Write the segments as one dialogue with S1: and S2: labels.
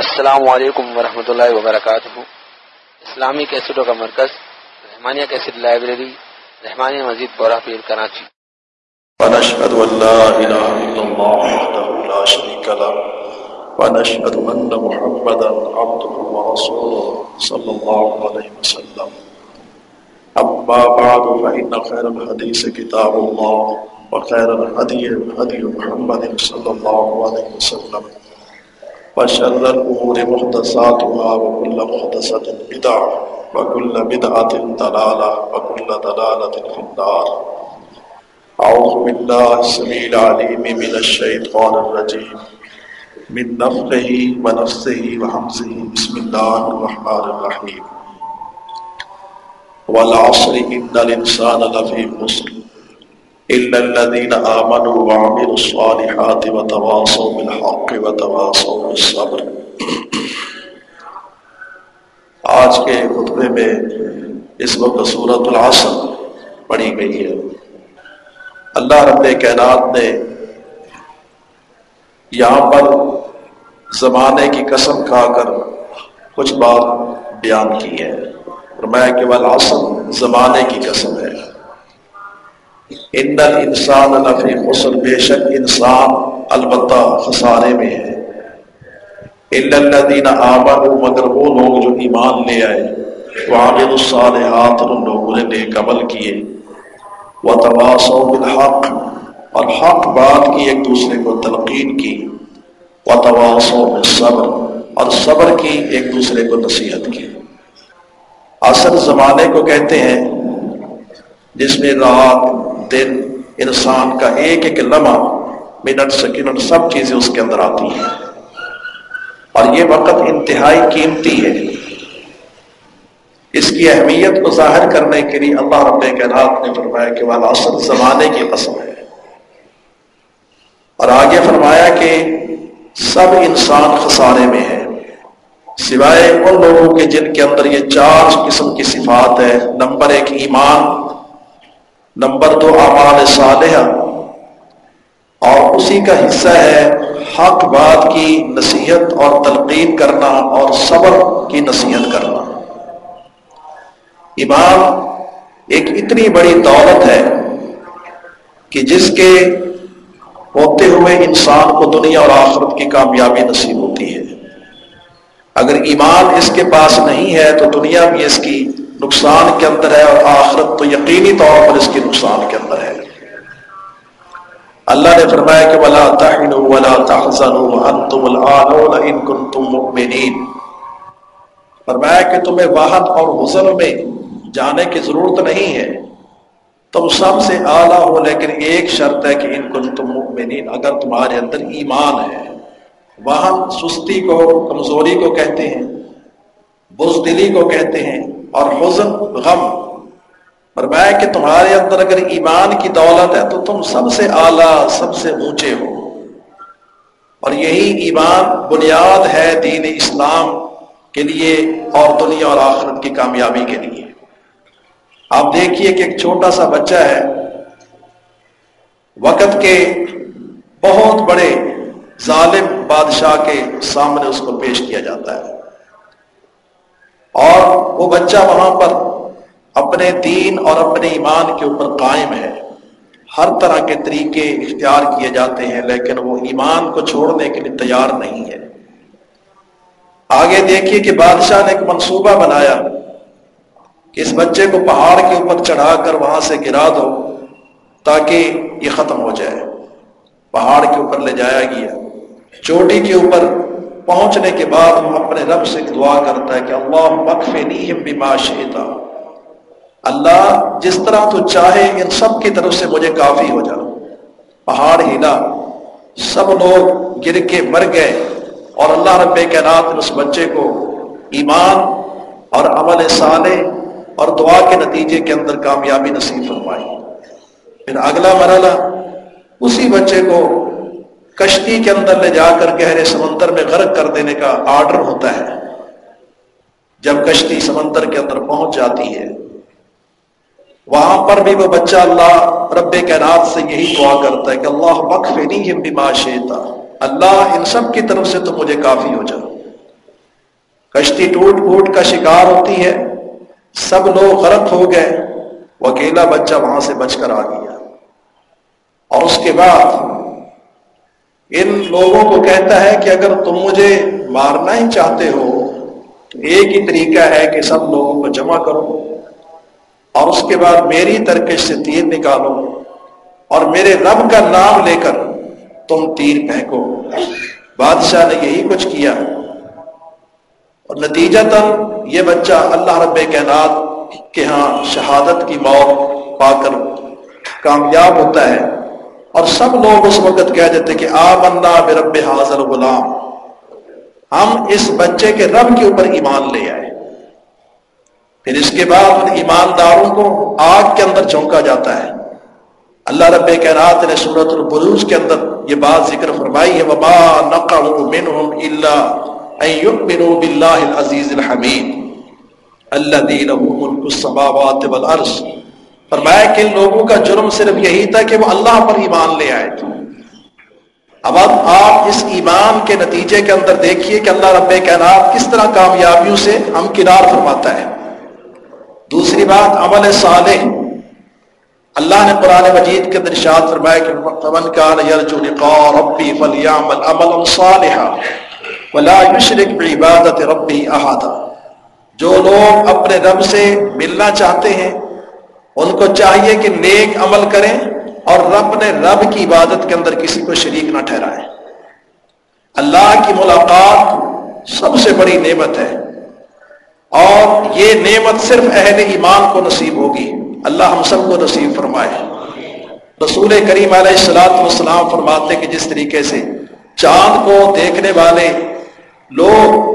S1: السلام علیکم ورحمۃ اللہ وبرکاتہ۔ اسلامی کیسٹوں کا مرکز، رحمانیہ کیسٹ لائبریری، رحمانیہ مزید بورا پیر کراچی۔
S2: ونشهد ان لا اله الا الله وحده لا شريك له ونشهد ان محمدا عبده ورسوله صلى الله عليه وسلم۔ اما بعد، فان خير الحديث كتاب الله وخير الهدي هدي محمد صلى الله عليه وسلم۔ وشر الامور محدثاتها وكل محدثه بدعه وكل بدعه ضلاله وكل ضلاله في النار. أعوذ بالله السميع العليم من الشيطان الرجيم. من نفخه ونفسه وحمزه. بسم الله الرحمن الرحيم. والعصر إن الإنسان لفي خسر. إلا الذين آمنوا وعملوا الصالحات وتواصوا بالحق وتواصوا بالصبر۔ آج کے خطبے میں اس وقت سورة العصر پڑھی گئی ہے۔ اللہ رب کائنات نے یہاں پر زمانے کی قسم کھا کر کچھ بات بیان کی ہے۔ اور میں کیول آسم زمانے کی قسم ہے۔ ان انسان نفی خسر، بے شک انسان البتہ خسارے میں ہے۔ الدین آمن مگر وہ لوگ جو ایمان لے آئے وہ عامد الصالحات اور ان لوگوں نے نیک عمل کیے۔ و تواس بالحق، اور حق بات کی، ایک دوسرے کو تلقین کی۔ و تواس صبر اور صبر کی، ایک دوسرے کو نصیحت کی۔ اصل زمانے کو کہتے ہیں، جس میں رات دن انسان کا ایک ایک لمحہ منٹ سیکنڈ سب چیزیں اس کے اندر آتی ہیں۔ اور یہ وقت انتہائی قیمتی ہے۔ اس کی اہمیت کو ظاہر کرنے کے لیے اللہ رب کائنات نے فرمایا کہ وہ اصل زمانے کی قسم ہے۔ اور آگے فرمایا کہ سب انسان خسارے میں ہے سوائے ان لوگوں کے جن کے اندر یہ چار قسم کی صفات ہے نمبر ایک ایمان نمبر دو اعمال صالحہ۔ اور اسی کا حصہ ہے حق بات کی نصیحت اور تلقین کرنا اور صبر کی نصیحت کرنا۔ ایمان ایک اتنی بڑی دولت ہے کہ جس کے ہوتے ہوئے انسان کو دنیا اور آخرت کی کامیابی نصیب ہوتی ہے۔ اگر ایمان اس کے پاس نہیں ہے تو دنیا بھی اس کی نقصان کے اندر ہے اور آخرت تو یقینی طور پر اس کی نقصان کے اندر ہے۔ اللہ نے فرمایا کہ ولا تحنوا ولا تحزنوا انتم الان ان کنتم مؤمنین فرمایا کہ تمہیں واحد اور حزن میں جانے کی ضرورت نہیں ہے۔ تم سب سے اعلیٰ ہو، لیکن ایک شرط ہے کہ ان کو تم مؤمنین، اگر تمہارے اندر ایمان ہے۔ وہاں سستی کو، کمزوری کو کہتے ہیں۔ بزدلی کو کہتے ہیں اور حزن، غم۔ فرمایا کہ تمہارے اندر اگر ایمان کی دولت ہے تو تم سب سے اعلیٰ، سب سے اونچے ہو۔ اور یہی ایمان بنیاد ہے دین اسلام کے لیے اور دنیا اور آخرت کی کامیابی کے لیے۔ آپ دیکھیے کہ ایک چھوٹا سا بچہ ہے۔ وقت کے بہت بڑے ظالم بادشاہ کے سامنے اس کو پیش کیا جاتا ہے۔ اور وہ بچہ وہاں پر اپنے دین اور اپنے ایمان کے اوپر قائم ہے۔ ہر طرح کے طریقے اختیار کیے جاتے ہیں، لیکن وہ ایمان کو چھوڑنے کے لیے تیار نہیں ہے۔ آگے دیکھیے کہ بادشاہ نے ایک منصوبہ بنایا کہ اس بچے کو پہاڑ کے اوپر چڑھا کر وہاں سے گرا دو تاکہ یہ ختم ہو جائے۔ پہاڑ کے اوپر لے جایا گیا۔ چوٹی کے اوپر پہنچنے کے بعد وہ اپنے رب سے دعا کرتا ہے کہ اللہ مقف نہیں اللہ، جس طرح تو چاہے ان سب کی طرف سے مجھے کافی ہو جا۔ پہاڑ ہلا سب لوگ گر کے مر گئے۔ اور اللہ رب کائنات نے اس بچے کو ایمان اور عمل صالح اور دعا کے نتیجے کے اندر کامیابی نصیب فرمائی۔ پھر اگلا مرحلہ، اسی بچے کو کشتی کے اندر لے جا کر گہرے سمندر میں غرق کر دینے کا آرڈر ہوتا ہے۔ جب کشتی سمندر کے اندر پہنچ جاتی ہے، وہاں پر بھی وہ بچہ اللہ رب کائنات سے یہی دعا کرتا ہے کہ اللہ وقف نہیں بیما شیتا اللہ ان سب کی طرف سے تو مجھے کافی ہو جا۔ کشتی ٹوٹ پھوٹ کا شکار ہوتی ہے، سب لوگ غلط ہو گئے۔ وہ اکیلا بچہ وہاں سے بچ کر آ گیا۔ اور اس کے بعد ان لوگوں کو کہتا ہے کہ اگر تم مجھے مارنا ہی چاہتے ہو، تو ایک ہی طریقہ ہے کہ سب لوگوں کو جمع کرو اور اس کے بعد میری ترکش سے تیر نکالو اور میرے رب کا نام لے کر تم تیر پھینکو۔ بادشاہ نے یہی کچھ کیا۔ اور نتیجہ تن یہ بچہ اللہ رب کائنات کے ہاں شہادت کی موت پا کر کامیاب ہوتا ہے۔ اور سب لوگ اس وقت کہہ دیتے کہ آ بندہ بے رب حاضر غلام ہم اس بچے کے رب کے اوپر ایمان لے آئے۔ پھر اس کے بعد ان ایمانداروں کو آگ کے اندر چونکا جاتا ہے۔ اللہ رب کائنات نے سورت البروج کے اندر یہ بات ذکر فرمائی ہے، وما نقعوا منهم الا ان يؤمنوا بالله العزيز الحميد الذي له ملك السماوات والارض فرمایا کہ ان لوگوں کا جرم صرف یہی تھا کہ وہ اللہ پر ایمان لے آئے تھے۔ اب اب آپ اس ایمان کے نتیجے کے اندر دیکھیے کہ اللہ رب کائنات کس طرح کامیابیوں سے ہم کنار فرماتا ہے۔ دوسری بات، عمل صالح۔ اللہ نے قرآن مجید کے اندر ارشاد فرمایا کہ فمن کان یرجو لقاء ربی فلیعمل عملا صالحا ولا یشرک بعبادت ربی احدا جو لوگ اپنے رب سے ملنا چاہتے ہیں ان کو چاہیے کہ نیک عمل کریں اور رب نے رب کی عبادت کے اندر کسی کو شریک نہ ٹھہرائے اللہ کی ملاقات سب سے بڑی نعمت ہے۔ اور یہ نعمت صرف اہل ایمان کو نصیب ہوگی۔ اللہ ہم سب کو نصیب فرمائے۔ رسول کریم علیہ السلاط والسلام فرماتے کہ جس طریقے سے چاند کو دیکھنے والے لوگ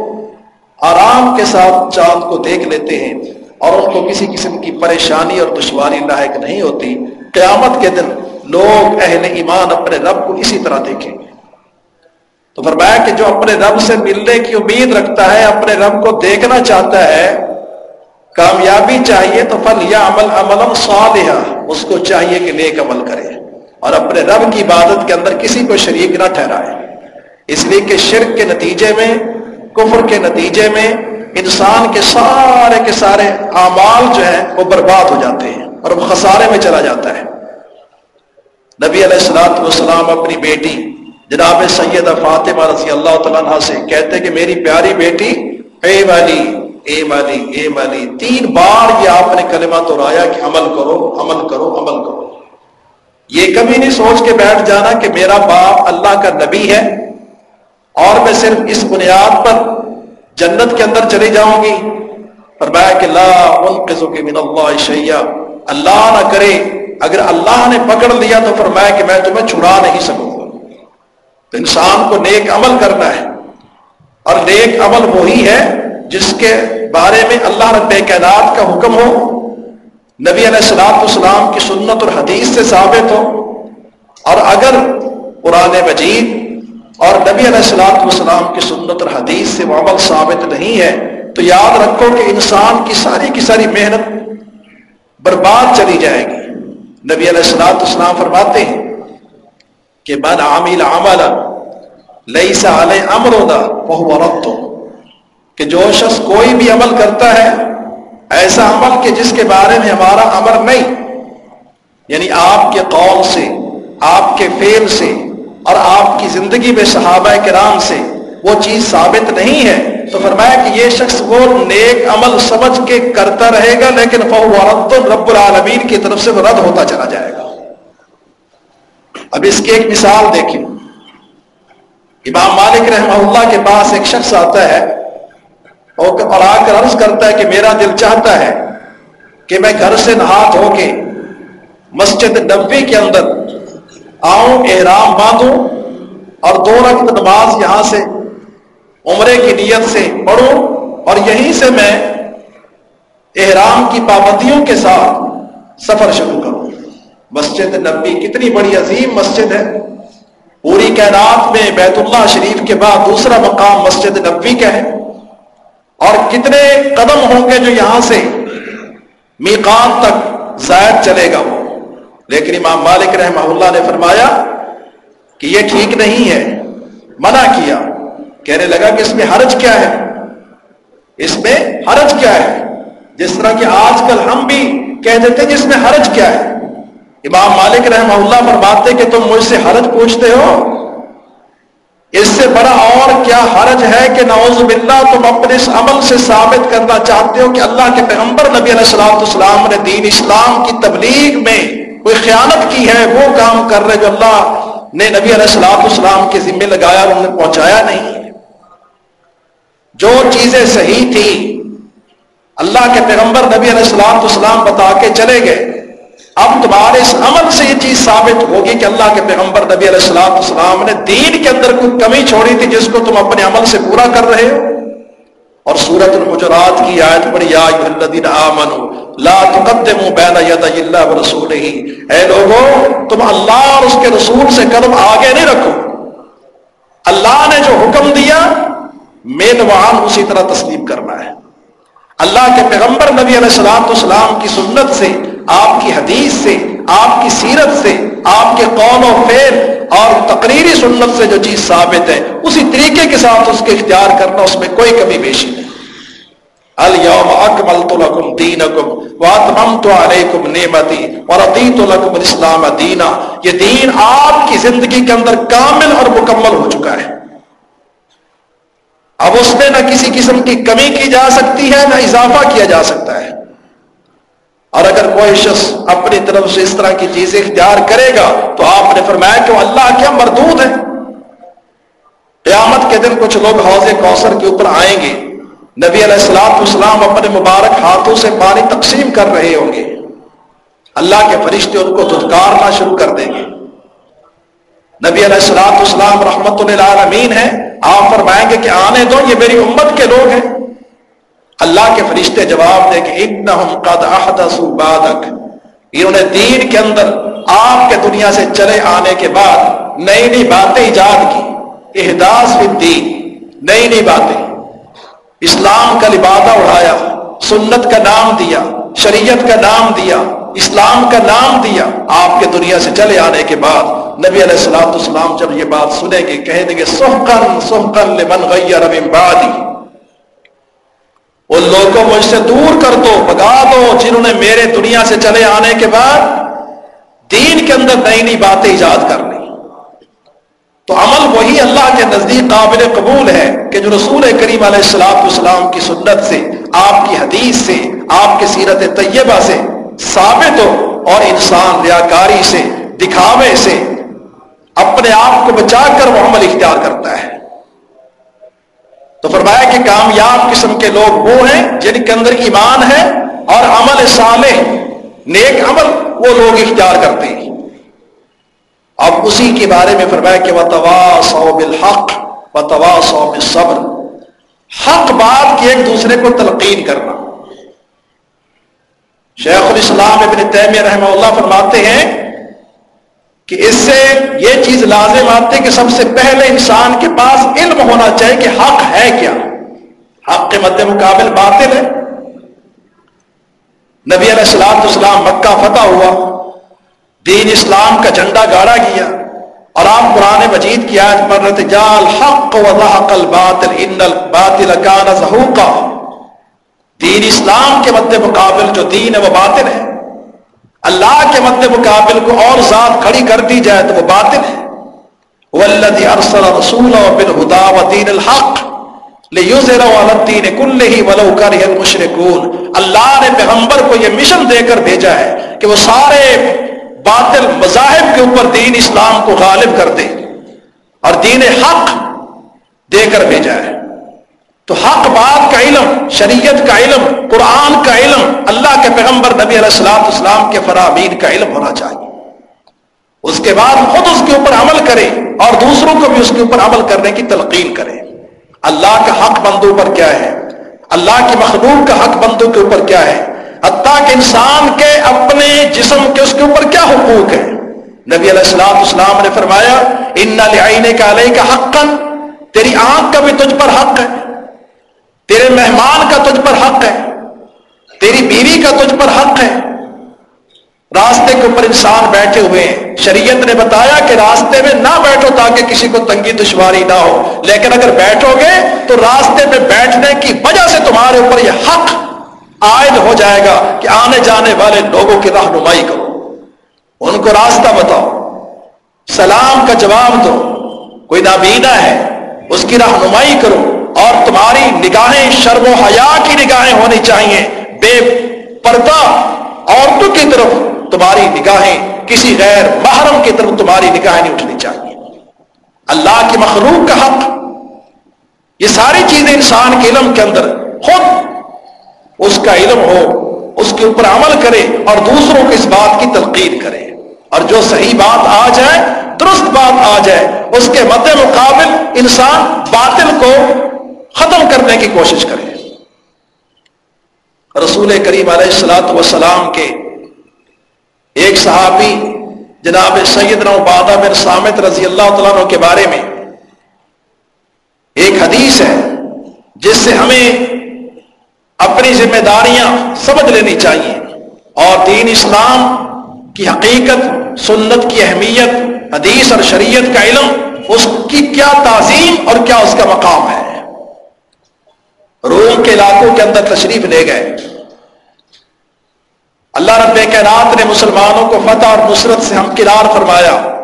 S2: آرام کے ساتھ چاند کو دیکھ لیتے ہیں اور ان کو کسی قسم کی پریشانی اور دشواری لاحق نہیں ہوتی۔ قیامت کے دن لوگ اہل ایمان اپنے رب کو اسی طرح دیکھیں۔ گے تو فرمایا کہ جو اپنے رب سے ملنے کی امید رکھتا ہے، اپنے رب کو دیکھنا چاہتا ہے، کامیابی چاہیے تو فل یا عمل عمل صالحہ اس کو چاہیے کہ نیک عمل کرے۔ اور اپنے رب کی عبادت کے اندر کسی کو شریک نہ ٹھہرائے۔ اس لیے کہ شرک کے نتیجے میں، کفر کے نتیجے میں انسان کے سارے کے سارے اعمال جو ہیں وہ برباد ہو جاتے ہیں اور وہ خسارے میں چلا جاتا ہے۔ نبی علیہ السلاط والسلام اپنی بیٹی جناب سید فاطمہ رضی اللہ تعالیٰ سے کہتے کہ میری پیاری بیٹی، اے والی اے مالی اے مالی تین بار یہ آپ نے کلمہ تو رایا کہ عمل کرو عمل کرو عمل کرو۔ یہ کبھی نہیں سوچ کے بیٹھ جانا کہ میرا باپ اللہ کا نبی ہے اور میں صرف اس بنیاد پر جنت کے اندر چلی جاؤں گی۔ فرمایا کہ لا انقذ من اللہ شیعہ اللہ نہ کرے۔ اگر اللہ نے پکڑ لیا تو فرمایا کہ میں تمہیں چھڑا نہیں سکوں۔ گا تو انسان کو نیک عمل کرنا ہے۔ اور نیک عمل وہی ہے جس کے بارے میں اللہ رب کائنات کا حکم ہو۔ نبی علیہ السلاط اسلام کی سنت اور حدیث سے ثابت ہو۔ اور اگر قرآن مجید اور نبی علیہ السلاط والسلام کی سنت اور حدیث سے وہ عمل ثابت نہیں ہے، تو یاد رکھو کہ انسان کی ساری کی ساری محنت برباد چلی جائے گی۔ نبی علیہ السلاط اسلام فرماتے ہیں کہ من عامل عمل لئی سا علیہ امر ہوگا وہ رب کہ جو شخص کوئی بھی عمل کرتا ہے، ایسا عمل کہ جس کے بارے میں ہمارا امر نہیں یعنی آپ کے قول سے، آپ کے فیل سے اور آپ کی زندگی میں صحابہ کرام سے وہ چیز ثابت نہیں ہے، تو فرمایا کہ یہ شخص وہ نیک عمل سمجھ کے کرتا رہے گا، لیکن رد رب العالمین کی طرف سے وہ رد ہوتا چلا جائے گا۔ اب اس کی ایک مثال دیکھیں۔ امام مالک رحمہ اللہ کے پاس ایک شخص آتا ہے اور آ کر عرض کرتا ہے کہ میرا دل چاہتا ہے کہ میں گھر سے نہا دھو کے مسجد نبی کے اندر آؤں احرام باندھوں اور دو رقط نماز یہاں سے عمرے کی نیت سے پڑھوں اور یہیں سے میں احرام کی پابندیوں کے ساتھ سفر شروع کروں۔ مسجد نبی کتنی بڑی عظیم مسجد ہے۔ پوری کائنات میں بیت اللہ شریف کے بعد دوسرا مقام مسجد نبی کا ہے۔ اور کتنے قدم ہوں گے جو یہاں سے میقات تک زائد چلے گا۔ وہ لیکن امام مالک رحمہ اللہ نے فرمایا کہ یہ ٹھیک نہیں ہے، منع کیا۔ کہنے لگا کہ اس میں حرج کیا ہے؟ اس میں حرج کیا ہے؟ جس طرح کہ آج کل ہم بھی کہہ دیتے ہیں جس میں حرج کیا ہے۔ امام مالک رحمہ اللہ فرماتے کہ تم مجھ سے حرج پوچھتے ہو؟ اس سے بڑا اور کیا حرج ہے کہ نعوذ باللہ تم اپنے اس عمل سے ثابت کرنا چاہتے ہو کہ اللہ کے پیغمبر نبی علیہ السلام السلام نے دین اسلام کی تبلیغ میں کوئی خیانت کی ہے، وہ کام کر رہے جو اللہ نے نبی علیہ السلام اسلام کے ذمے لگایا اور انہیں پہنچایا نہیں۔ جو چیزیں صحیح تھی اللہ کے پیغمبر نبی علیہ السلام اسلام بتا کے چلے گئے۔ اب تمہارے اس عمل سے یہ چیز ثابت ہوگی کہ اللہ کے پیغمبر نبی علیہ السلام السلام نے دین کے اندر کوئی کمی چھوڑی تھی جس کو تم اپنے عمل سے پورا کر رہے ہو۔ اور سورت الحجرات کی آیت پڑی یا الذین آمنوا، لا تقدموا بین ید اللہ ورسولہ اے لوگوں تم اللہ اور اس کے رسول سے قدم آگے نہیں رکھو۔ اللہ نے جو حکم دیا مین وہاں اسی طرح تسلیم کرنا ہے۔ اللہ کے پیغمبر نبی علیہ السلام السلام کی سنت سے، آپ کی حدیث سے، آپ کی سیرت سے، آپ کے قول و فیل اور تقریری سنت سے جو چیز ثابت ہے، اسی طریقے کے ساتھ اس کے اختیار کرنا اس میں کوئی کمی بیشی نہیں۔ الم اکمل تو لکم دین اکم واتمم تو علیکم نعمتی اور عطیت لکم الاسلام دینا۔ یہ دین آپ کی زندگی کے اندر کامل اور مکمل ہو چکا ہے۔ اب اس میں نہ کسی قسم کی کمی کی جا سکتی ہے، نہ اضافہ کیا جا سکتا ہے۔ اور اگر کوئی شخص اپنی طرف سے اس طرح کی چیزیں اختیار کرے گا تو آپ نے فرمایا کہ وہ اللہ کیا مردود ہے قیامت کے دن کچھ لوگ حوض کوثر کے اوپر آئیں گے۔ نبی علیہ السلام اسلام اپنے مبارک ہاتھوں سے پانی تقسیم کر رہے ہوں گے۔ اللہ کے فرشتے ان کو دھتکارنا شروع کر دیں گے۔ نبی علیہ السلام اسلام رحمت اللہ امین ہے آپ فرمائیں گے کہ آنے دو، یہ میری امت کے لوگ ہیں۔ اللہ کے فرشتے جواب دے کہ انہم قد احدثوا بعدک۔ انہوں دین کے اندر آپ کے دنیا سے چلے آنے کے بعد نئی نئی باتیں ایجاد کی۔ احداث فی الدین، نئی نئی باتیں۔ اسلام کا لبادہ اڑایا، سنت کا نام دیا، شریعت کا نام دیا، اسلام کا نام دیا۔ آپ کے دنیا سے چلے آنے کے بعد نبی علیہ السلام اسلام جب یہ بات سنیں گے، کہیں دیں گے سحقن سحقن لمن غیر من بعدی۔ ان لوگوں کو مجھ سے دور کر دو بگا دو، جنہوں نے میرے دنیا سے چلے آنے کے بعد دین کے اندر نئی نئی باتیں ایجاد کر لی تو عمل وہی اللہ کے نزدیک قابل قبول ہے کہ جو رسول کریم علیہ السلام السلام کی سنت سے، آپ کی حدیث سے، آپ کی سیرت طیبہ سے ثابت ہو اور انسان ریاکاری سے، دکھاوے سے اپنے آپ کو بچا کر وہ عمل اختیار کرتا ہے۔ تو فرمایا کہ کامیاب قسم کے لوگ وہ ہیں جن کے اندر ایمان ہے اور عمل صالح، نیک عمل وہ لوگ اختیار کرتے ہیں۔ اب اسی کے بارے میں فرمایا کہ وہ توا سو بالحق و توا سو صبر حق بات کی ایک دوسرے کو تلقین کرنا۔ شیخ الاسلام ابن تیمیہ رحمہ اللہ فرماتے ہیں کہ اس سے یہ چیز لازم آتی کہ سب سے پہلے انسان کے پاس علم ہونا چاہیے کہ حق ہے کیا۔ حق کے مد مقابل باطل ہے۔ نبی علیہ السلام اسلام مکہ فتح ہوا۔ دین اسلام کا جھنڈا گاڑا گیا۔ اور آپ قرآن مجید کی آج پر جال حق و الباطل، ان الباطل کان زہوقا۔ دین اسلام کے مد مقابل جو دین ہے وہ باطل ہے۔ اللہ کے مد مقابل کو اور ذات کھڑی کر دی جائے تو وہ باطل ہے۔ والذی ارسل رسول بالہدا ودین الحق لیظہرہ علی الدین کلہ ولو کرہ المشرکون۔ اللہ نے پیغمبر کو یہ مشن دے کر بھیجا ہے کہ وہ سارے باطل مذاہب کے اوپر دین اسلام کو غالب کر دے اور دین حق دے کر بھیجا ہے۔ تو حق بات کا علم، شریعت کا علم، قرآن کا علم، اللہ کے پیغمبر نبی علیہ السلام اسلام کے فرامین کا علم ہونا چاہیے۔ اس کے بعد خود اس کے اوپر عمل کرے اور دوسروں کو بھی اس کے اوپر عمل کرنے کی تلقین کرے اللہ کا حق بندوں پر کیا ہے؟ اللہ کی مخلوق کا حق بندوں کے اوپر کیا ہے؟ حتیٰ کہ انسان کے اپنے جسم کے اس کے اوپر کیا حقوق ہے نبی علیہ السلام اسلام نے فرمایا، ان لعینے کا علیہ کا حق تیری آنکھ کا بھی تجھ پر حق ہے۔ تیرے مہمان کا تجھ پر حق ہے، تیری بیوی کا تجھ پر حق ہے۔ راستے کے اوپر انسان بیٹھے ہوئے ہیں۔ شریعت نے بتایا کہ راستے میں نہ بیٹھو تاکہ کسی کو تنگی دشواری نہ ہو۔ لیکن اگر بیٹھو گے تو راستے میں بیٹھنے کی وجہ سے تمہارے اوپر یہ حق عائد ہو جائے گا کہ آنے جانے والے لوگوں کی رہنمائی کرو۔ ان کو راستہ بتاؤ۔ سلام کا جواب دو۔ کوئی نابینا ہے، اس کی رہنمائی کرو۔ اور تمہاری نگاہیں شرم و حیا کی نگاہیں ہونی چاہیے۔ بے پردہ عورتوں کی طرف تمہاری نگاہیں، کسی غیر محرم کی طرف تمہاری نگاہیں نہیں اٹھنی چاہیے۔ اللہ کی مخلوق کا حق۔ یہ ساری چیزیں انسان کے علم کے اندر، خود اس کا علم ہو، اس کے اوپر عمل کرے اور دوسروں کو اس بات کی تلقین کرے۔ اور جو صحیح بات آ جائے، درست بات آ جائے، اس کے مد مقابل انسان باطل کو ختم کرنے کی کوشش کرے رسول کریم علیہ السلاۃ وسلام کے ایک صحابی جناب سید عبادہ بن سامت رضی اللہ تعالیٰ کے بارے میں ایک حدیث ہے جس سے ہمیں اپنی ذمہ داریاں سمجھ لینی چاہیے اور دین اسلام کی حقیقت، سنت کی اہمیت، حدیث اور شریعت کا علم، اس کی کیا تعظیم اور کیا اس کا مقام ہے۔ روم کے علاقوں کے اندر تشریف لے گئے۔ اللہ رب کائنات نے مسلمانوں کو فتح اور نصرت سے ہم کنار فرمایا۔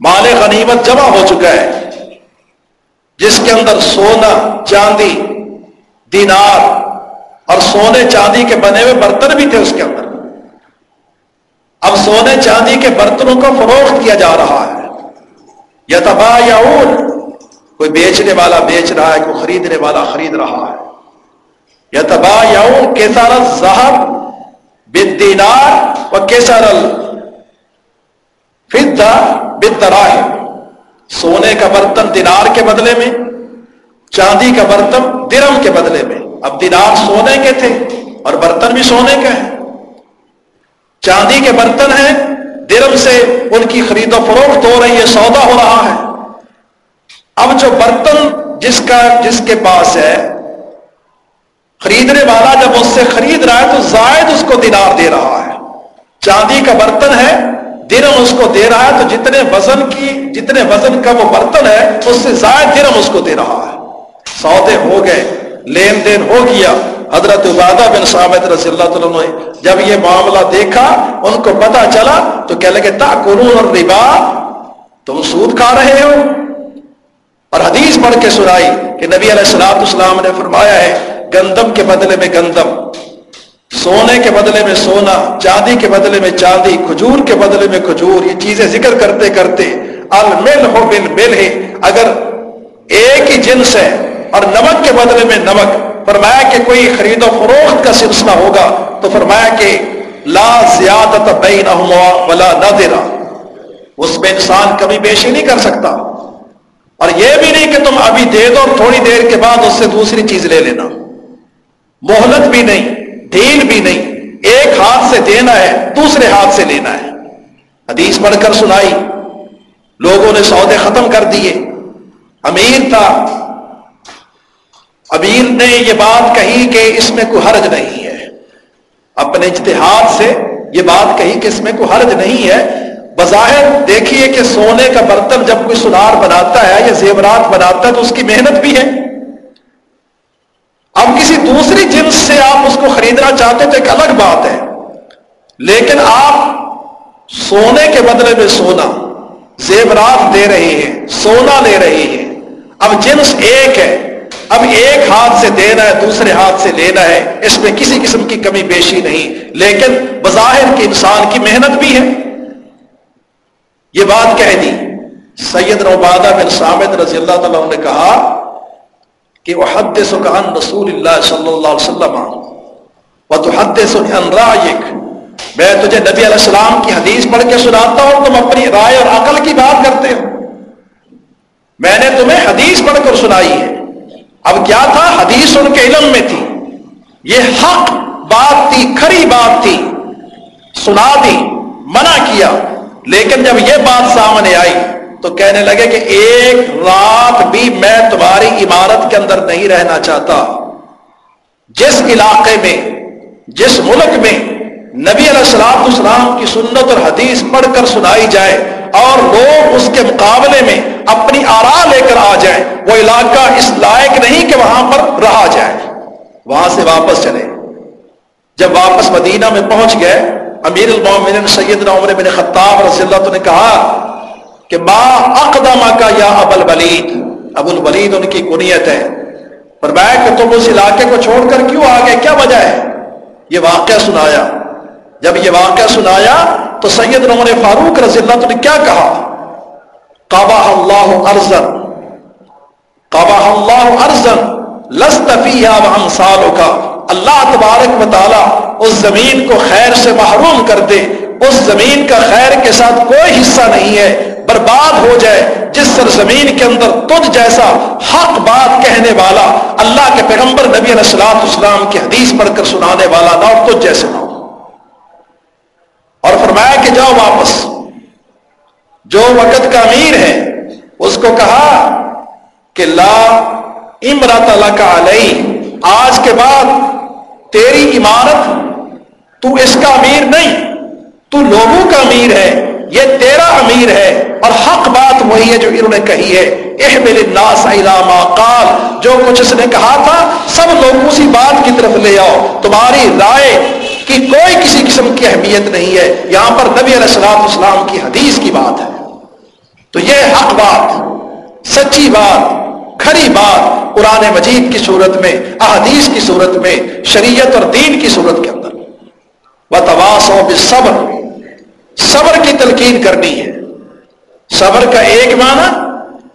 S2: مال غنیمت جمع ہو چکا ہے۔ جس کے اندر سونا، چاندی، دینار اور سونے، چاندی کے بنے ہوئے برتن بھی تھے اس کے اندر۔ اب سونے، چاندی کے برتنوں کو فروخت کیا جا رہا ہے۔ یا تبا یا اون کوئی بیچنے والا بیچ رہا ہے، کوئی خریدنے والا خرید رہا ہے۔ یا تبا یا کے صاحب بن دینار و کیسر فدا بن سونے کا برتن دینار کے بدلے میں، چاندی کا برتن درم کے بدلے میں۔ اب دینار سونے کے تھے اور برتن بھی سونے کا ہے چاندی کے برتن ہیں، درم سے ان کی خرید و فروخت ہو رہی ہے، سودا ہو رہا ہے۔ اب جو برتن جس کا جس کے پاس ہے، خریدنے والا جب اس سے خرید رہا ہے تو زائد اس کو دینار دے رہا ہے۔ چاندی کا برتن ہے، درم اس کو دے رہا ہے، تو جتنے وزن کی، جتنے وزن کا وہ برتن ہے، اس سے زائد درم اس کو دے رہا ہے۔ سودے ہو گئے، لین دین ہو گیا۔ حضرت عبادہ بن سامد رضی اللہ تعالیٰ نے جب یہ معاملہ دیکھا، ان کو پتا چلا تو کہہ لگے تا قرون اور ربا تم سود کھا رہے ہو۔ اور حدیث پڑھ کے سنائی کہ نبی علیہ السلام اسلام نے فرمایا ہے، گندم کے بدلے میں گندم، سونے کے بدلے میں سونا، چاندی کے بدلے میں چاندی، کھجور کے بدلے میں کھجور، یہ چیزیں ذکر کرتے کرتے المل ہو بل مل ہے اگر ایک ہی جنس ہے اور نمک کے بدلے میں نمک، فرمایا کہ کوئی خرید و فروخت کا سلسلہ ہوگا تو فرمایا کہ لا زیادت بینہما ولا نادرا اس میں انسان کبھی بیشی نہیں کر سکتا۔ اور یہ بھی نہیں کہ تم ابھی دے دو اور تھوڑی دیر کے بعد اس سے دوسری چیز لے لینا۔ مہلت بھی نہیں ڈھیل بھی نہیں۔ ایک ہاتھ سے دینا ہے، دوسرے ہاتھ سے لینا ہے۔ حدیث پڑھ کر سنائی۔ لوگوں نے سودے ختم کر دیے۔ امیر تھا۔ امیر نے یہ بات کہی کہ اس میں کوئی حرج نہیں ہے۔ اپنے اجتہاد سے یہ بات کہی کہ اس میں کوئی حرج نہیں ہے۔ بظاہر دیکھیے کہ سونے کا برتن جب کوئی سنار بناتا ہے یا زیورات بناتا ہے تو اس کی محنت بھی ہے۔ اب کسی دوسری جنس سے آپ اس کو خریدنا چاہتے تو ایک الگ بات ہے۔ لیکن آپ سونے کے بدلے میں سونا، زیورات دے رہے ہیں، سونا لے رہے ہیں۔ اب جنس ایک ہے، اب ایک ہاتھ سے دینا ہے، دوسرے ہاتھ سے لینا ہے، اس میں کسی قسم کی کمی بیشی نہیں۔ لیکن بظاہر کے انسان کی محنت بھی ہے۔ یہ بات کہہ دی۔ سید روبادہ بن سامد رضی اللہ تعالیٰ نے کہا کہ وہ حد سکان رسول اللہ صلی اللہ علیہ وسلم وہ تو حد رائک میں تجھے نبی علیہ السلام کی حدیث پڑھ کے سناتا ہوں، تم اپنی رائے اور عقل کی بات کرتے ہو۔ میں نے تمہیں حدیث پڑھ کر سنائی ہے۔ اب کیا تھا؟ حدیث ان کے علم میں تھی۔ یہ حق بات تھی، کھری بات تھی۔ سنا دی، منع کیا۔ لیکن جب یہ بات سامنے آئی تو کہنے لگے کہ ایک رات بھی میں تمہاری عمارت کے اندر نہیں رہنا چاہتا۔ جس علاقے میں، جس ملک میں نبی علیہ السلام اسلام کی سنت اور حدیث پڑھ کر سنائی جائے اور لوگ اس کے مقابلے میں اپنی آرا لے کر آ جائیں، وہ علاقہ اس لائق نہیں کہ وہاں پر رہا جائے۔ وہاں سے واپس چلے۔ جب واپس مدینہ میں پہنچ گئے امیر المومن سید عمر بن خطاب رضی اللہ نے کہا کہ ماں اقدامہ کا یا ابل ولید ابو الولید ان کی کنیت ہے۔ پر میں کہ تم اس علاقے کو چھوڑ کر کیوں آ گئے؟ کیا وجہ ہے؟ یہ واقعہ سنایا۔ جب یہ واقعہ سنایا تو سید عمر فاروق رضی اللہ نے کیا کہا؟ کعبہ اللہ ارزن کعبہ اللہ ارزن لستفی سالوں کا اللہ تبارک مطالعہ اس زمین کو خیر سے محروم کر دے۔ اس زمین کا خیر کے ساتھ کوئی حصہ نہیں ہے۔ برباد ہو جائے۔ جس سرزمین کے اندر تجھ جیسا حق بات کہنے والا، اللہ کے پیغمبر نبی علیہ السلام اسلام کی حدیث پڑھ کر سنانے والا نہ اور تجھ جیسے نہ ہو۔ اور فرمایا کہ جاؤ واپس۔ جو وقت کا امیر ہے، اس کو کہا کہ لا امرات اللہ کا علیہ۔ آج کے بعد تیری عمارت تو اس کا امیر نہیں، تو لوگوں کا امیر ہے، یہ تیرا امیر ہے، اور حق بات وہی ہے جو انہوں نے کہی ہے۔ احمل الناس ما قال۔ جو کچھ اس نے کہا تھا، سب لوگ اسی بات کی طرف لے آؤ۔ تمہاری رائے کی کوئی کسی قسم کی اہمیت نہیں ہے۔ یہاں پر نبی علیہ السلام اسلام کی حدیث کی بات ہے۔ تو یہ حق بات، سچی بات۔ کھری بات قرآن مجید کی صورت میں، احادیث کی صورت میں، شریعت اور دین کی صورت کے اندر۔ وہ تواس و صبر صبر کی تلقین کرنی ہے۔ صبر کا ایک معنی،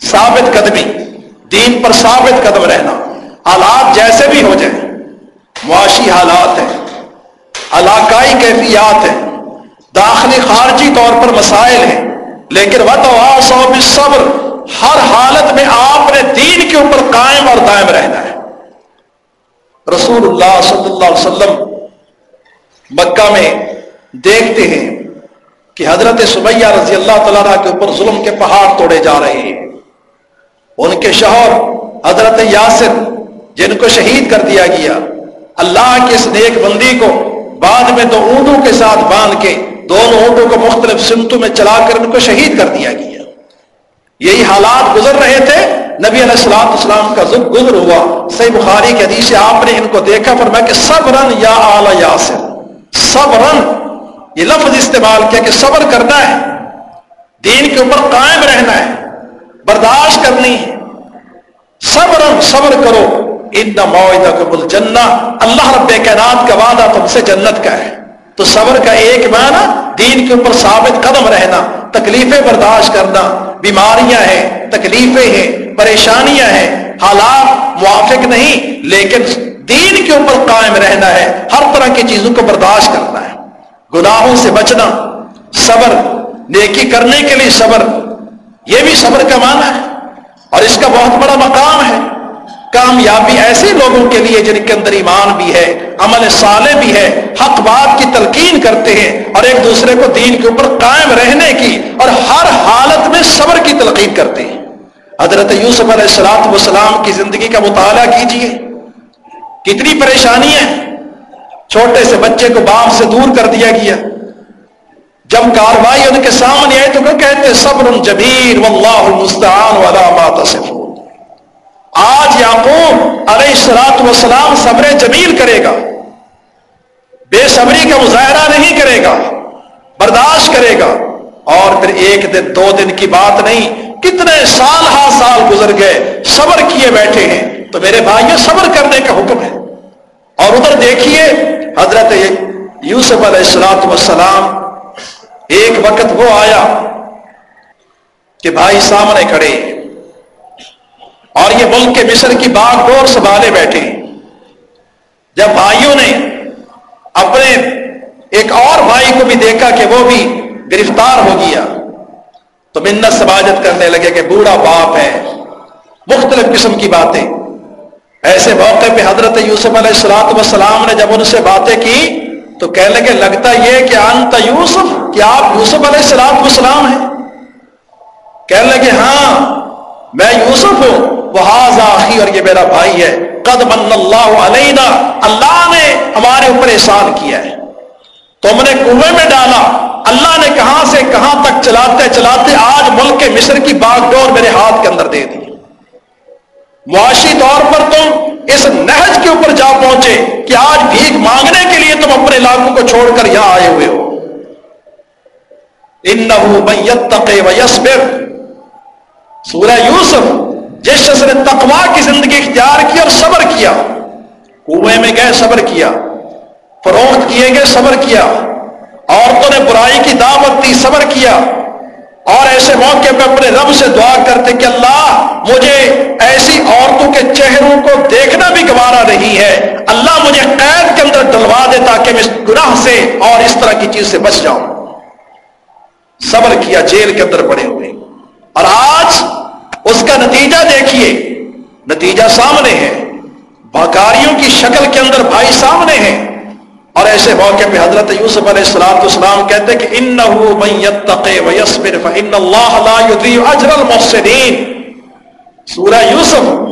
S2: ثابت قدمی۔ دین پر ثابت قدم رہنا۔ حالات جیسے بھی ہو جائیں، معاشی حالات ہیں۔ علاقائی کیفیات ہیں۔ داخلی خارجی طور پر مسائل ہیں۔ لیکن وہ تو صبر ہر حالت میں آپ نے دین کے اوپر قائم اور دائم رہنا ہے۔ رسول اللہ صلی اللہ علیہ وسلم مکہ میں دیکھتے ہیں کہ حضرت سمیہ رضی اللہ تعالیٰ کے اوپر ظلم کے پہاڑ توڑے جا رہے ہیں۔ ان کے شوہر حضرت یاسر، جن کو شہید کر دیا گیا، اللہ کے اس نیک بندی کو بعد میں دو اونٹوں کے ساتھ باندھ کے، دونوں اونٹوں کو مختلف سمتوں میں چلا کر ان کو شہید کر دیا گیا۔ یہی حالات گزر رہے تھے۔ نبی علیہ السلام اسلام کا ذکر گزر ہوا۔ صحیح بخاری کے حدیث آپ نے ان کو دیکھا پر میں کہ سب رن یا اعلی یاسر۔ سب رن یہ لفظ استعمال کیا کہ صبر کرنا ہے، دین کے اوپر قائم رہنا ہے، برداشت کرنی ہے۔ صبر صبر کرو۔ ان معاہدہ قبول جنا اللہ رب کائنات کا وعدہ تم سے جنت کا ہے۔ تو صبر کا ایک معنی، دین کے اوپر ثابت قدم رہنا، تکلیفیں برداشت کرنا۔ بیماریاں ہیں، تکلیفیں ہیں، پریشانیاں ہیں، حالات موافق نہیں، لیکن دین کے اوپر قائم رہنا ہے، ہر طرح کی چیزوں کو برداشت کرنا ہے۔ گناہوں سے بچنا، صبر، نیکی کرنے کے لیے صبر، یہ بھی صبر کا معنی ہے، اور اس کا بہت بڑا مقام ہے۔ کامیابی ایسے لوگوں کے لیے جن کے اندر ایمان بھی ہے، عمل صالح بھی ہے، حق بات کی تلقین کرتے ہیں اور ایک دوسرے کو دین کے اوپر قائم رہنے کی اور ہر حالت میں صبر کی تلقین کرتے ہیں۔ حضرت یوسف علیہ السلاط وسلام کی زندگی کا مطالعہ کیجیے کتنی پریشانیاں چھوٹے سے بچے کو باپ سے دور کر دیا گیا۔ جب کاروائی ان کے سامنے آئے تو کہتے صبر جبیر واللہ المستعان ولا ما تصفون۔ آج یعقوب علیہ السلاط وسلام صبر جمیل کرے گا۔ بے صبری کا مظاہرہ نہیں کرے گا، برداشت کرے گا۔ اور پھر ایک دن، دو دن کی بات نہیں، کتنے سال ہا سال گزر گئے، صبر کیے بیٹھے ہیں۔ تو میرے بھائیوں صبر کرنے کا حکم ہے۔ اور ادھر دیکھیے، حضرت یوسف علیہ السلاط وسلام ایک وقت وہ آیا کہ بھائی سامنے کھڑے۔ اور یہ ملک کے مصر کی باغ ڈور سنبھالے بیٹھے۔ جب بھائیوں نے اپنے ایک اور بھائی کو بھی دیکھا کہ وہ بھی گرفتار ہو گیا، تو منت سماجت کرنے لگے کہ بوڑھا باپ ہے۔ مختلف قسم کی باتیں۔ ایسے موقع پہ حضرت یوسف علیہ السلاط وسلام نے جب ان سے باتیں کی، تو کہنے لگے، لگتا یہ کہ انت یوسف، کہ آپ یوسف علیہ السلاط وسلام ہیں۔ کہنے لگے ہاں میں یوسف ہوں۔ وہ آخی اور یہ میرا بھائی ہے، قد من اللہ علینا، اللہ نے ہمارے اوپر احسان کیا ہے۔ تم نے کنویں میں ڈالا، اللہ نے کہاں سے کہاں تک چلاتے چلاتے آج ملک کے مصر کی باغ ڈور میرے ہاتھ کے اندر دے دی۔ معاشی طور پر تم اس نہج کے اوپر جا پہنچے کہ آج بھیک مانگنے کے لیے تم اپنے علاقوں کو چھوڑ کر یہاں آئے ہوئے ہو۔ ان ویسبر سورہ یوسف جس شخص نے تقوا کی زندگی اختیار کی اور صبر کیا کنویں میں گئے، صبر کیا، فروخت کیے گئے، صبر کیا، عورتوں نے برائی کی دعوت دی، صبر کیا، اور ایسے موقع پہ اپنے رب سے دعا کرتے کہ اللہ مجھے ایسی عورتوں کے چہروں کو دیکھنا بھی گوارا نہیں ہے، اللہ مجھے قید کے اندر ڈلوا دے تاکہ میں اس گناہ سے اور اس طرح کی چیز سے بچ جاؤں۔ صبر کیا، جیل کے اندر پڑے ہوئے۔ اور آج اس کا نتیجہ دیکھیے۔ نتیجہ سامنے ہے۔ بھاکاریوں کی شکل کے اندر بھائی سامنے ہیں۔ اور ایسے موقع پہ حضرت یوسف علیہ السلام تو اسلام کہتے کہ اجر المحسنین۔ سورہ یوسف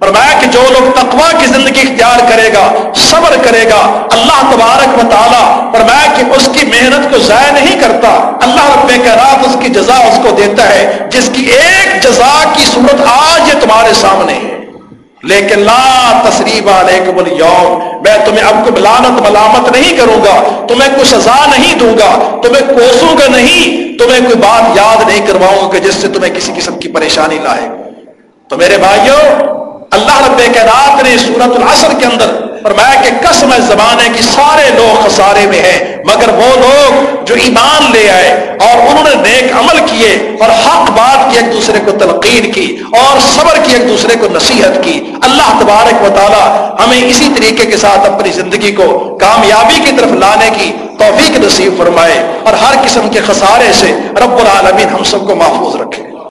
S2: فرمایا کہ جو لوگ تقوا کی زندگی اختیار کرے گا، صبر کرے گا، اللہ تبارک و تعالیٰ فرمایا کہ اس کی محنت کو ضائع نہیں کرتا۔ اللہ رب رات اس کی جزا اس کو دیتا ہے، جس کی ایک جزا کی صورت آج یہ تمہارے سامنے ہے۔ لیکن لا تصریب علیکم اليوم میں تمہیں اب کو ملانت ملامت نہیں کروں گا، تمہیں کوئی سزا نہیں دوں گا، تمہیں کوسوں گا نہیں، تمہیں کوئی بات یاد نہیں کرواؤں گا کہ جس سے تمہیں کسی قسم کی پریشانی لائے تو میرے بھائیوں اللہ رب کائنات نے سورت العصر کے اندر فرمایا کہ قسم زمانے کی سارے لوگ خسارے میں ہیں، مگر وہ لوگ جو ایمان لے آئے اور انہوں نے نیک عمل کیے اور حق بات کی، ایک دوسرے کو تلقین کی اور صبر کی، ایک دوسرے کو نصیحت کی۔ اللہ تبارک و تعالی ہمیں اسی طریقے کے ساتھ اپنی زندگی کو کامیابی کی طرف لانے کی توفیق نصیب فرمائے اور ہر قسم کے خسارے سے رب العالمین ہم سب کو محفوظ رکھے۔